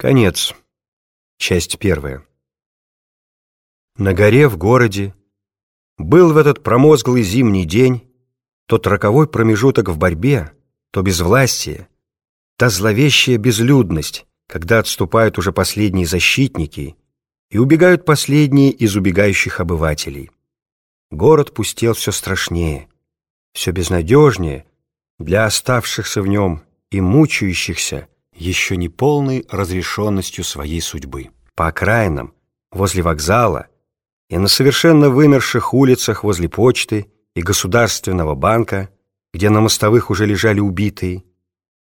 Конец. Часть первая. На горе в городе был в этот промозглый зимний день тот роковой промежуток в борьбе, то безвластие, та зловещая безлюдность, когда отступают уже последние защитники и убегают последние из убегающих обывателей. Город пустел все страшнее, все безнадежнее для оставшихся в нем и мучающихся, еще не полной разрешенностью своей судьбы. По окраинам, возле вокзала и на совершенно вымерших улицах возле почты и Государственного банка, где на мостовых уже лежали убитые,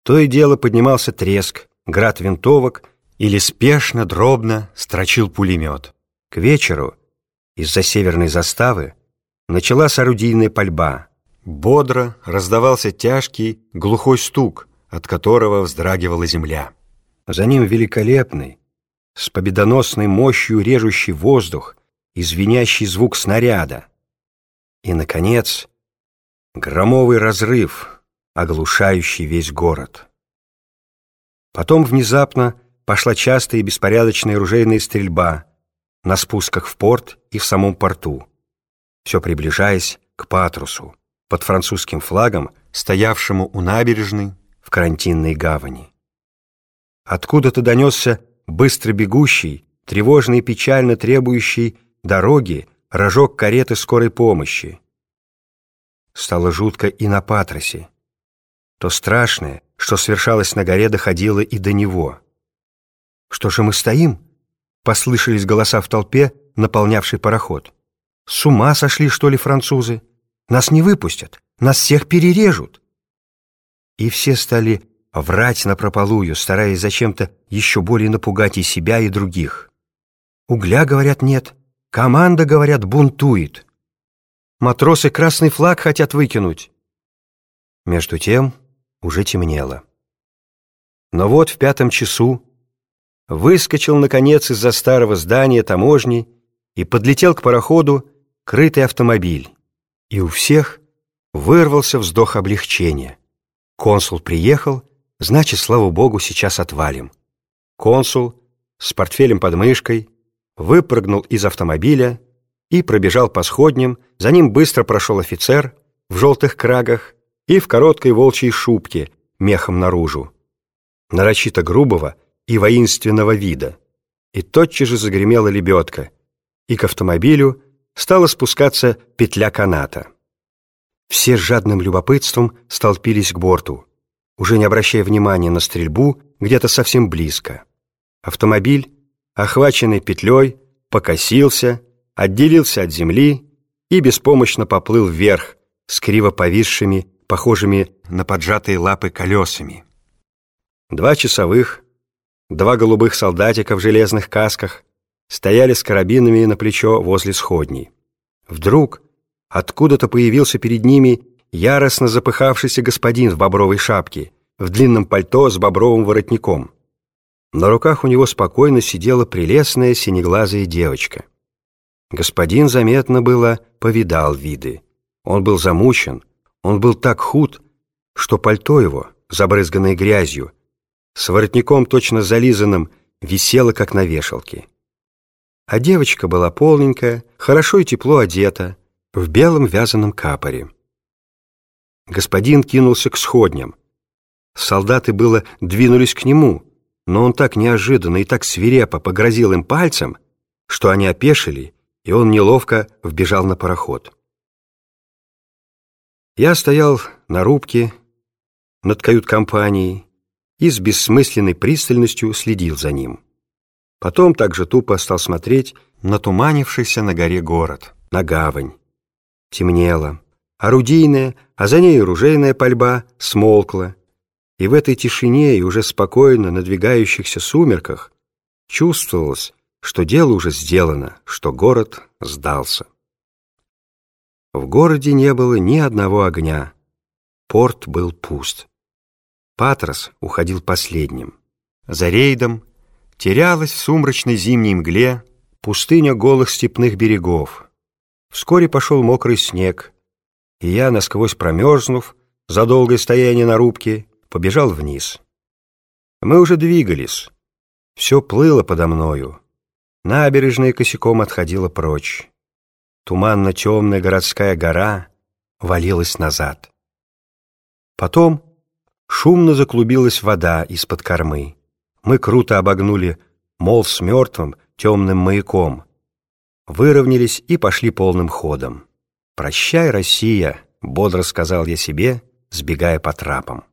то и дело поднимался треск, град винтовок или спешно, дробно строчил пулемет. К вечеру из-за северной заставы началась орудийная пальба. Бодро раздавался тяжкий, глухой стук, от которого вздрагивала земля. За ним великолепный, с победоносной мощью режущий воздух и звенящий звук снаряда. И, наконец, громовый разрыв, оглушающий весь город. Потом внезапно пошла частая и беспорядочная оружейная стрельба на спусках в порт и в самом порту, все приближаясь к Патрусу, под французским флагом, стоявшему у набережной в карантинной гавани. Откуда-то донесся быстро бегущий, тревожный и печально требующий дороги рожок кареты скорой помощи. Стало жутко и на Патросе. То страшное, что свершалось на горе, доходило и до него. «Что же мы стоим?» — послышались голоса в толпе, наполнявшей пароход. «С ума сошли, что ли, французы? Нас не выпустят, нас всех перережут!» И все стали врать напропалую, стараясь зачем-то еще более напугать и себя, и других. Угля, говорят, нет. Команда, говорят, бунтует. Матросы красный флаг хотят выкинуть. Между тем уже темнело. Но вот в пятом часу выскочил, наконец, из-за старого здания таможни и подлетел к пароходу крытый автомобиль. И у всех вырвался вздох облегчения. Консул приехал, значит, слава богу, сейчас отвалим. Консул с портфелем под мышкой выпрыгнул из автомобиля и пробежал по сходням, за ним быстро прошел офицер в желтых крагах и в короткой волчьей шубке, мехом наружу, нарочито грубого и воинственного вида. И тотчас же загремела лебедка, и к автомобилю стала спускаться петля каната. Все с жадным любопытством столпились к борту, уже не обращая внимания на стрельбу где-то совсем близко. Автомобиль, охваченный петлей, покосился, отделился от земли и беспомощно поплыл вверх с криво повисшими, похожими на поджатые лапы колесами. Два часовых, два голубых солдатика в железных касках стояли с карабинами на плечо возле сходней. Вдруг Откуда-то появился перед ними яростно запыхавшийся господин в бобровой шапке, в длинном пальто с бобровым воротником. На руках у него спокойно сидела прелестная синеглазая девочка. Господин, заметно было, повидал виды. Он был замучен, он был так худ, что пальто его, забрызганное грязью, с воротником точно зализанным, висело, как на вешалке. А девочка была полненькая, хорошо и тепло одета, в белом вязаном капоре. Господин кинулся к сходням. Солдаты было двинулись к нему, но он так неожиданно и так свирепо погрозил им пальцем, что они опешили, и он неловко вбежал на пароход. Я стоял на рубке над кают-компанией и с бессмысленной пристальностью следил за ним. Потом также тупо стал смотреть на туманившийся на горе город, на гавань, Темнело. Орудийная, а за ней оружейная пальба смолкла. И в этой тишине и уже спокойно надвигающихся сумерках чувствовалось, что дело уже сделано, что город сдался. В городе не было ни одного огня. Порт был пуст. Патрос уходил последним. За рейдом терялась в сумрачной зимней мгле пустыня голых степных берегов — Вскоре пошел мокрый снег, и я, насквозь промерзнув, за долгое стояние на рубке, побежал вниз. Мы уже двигались. Все плыло подо мною. Набережная косяком отходила прочь. Туманно-темная городская гора валилась назад. Потом шумно заклубилась вода из-под кормы. Мы круто обогнули мол с мертвым темным маяком, выровнялись и пошли полным ходом. «Прощай, Россия!» — бодро сказал я себе, сбегая по трапам.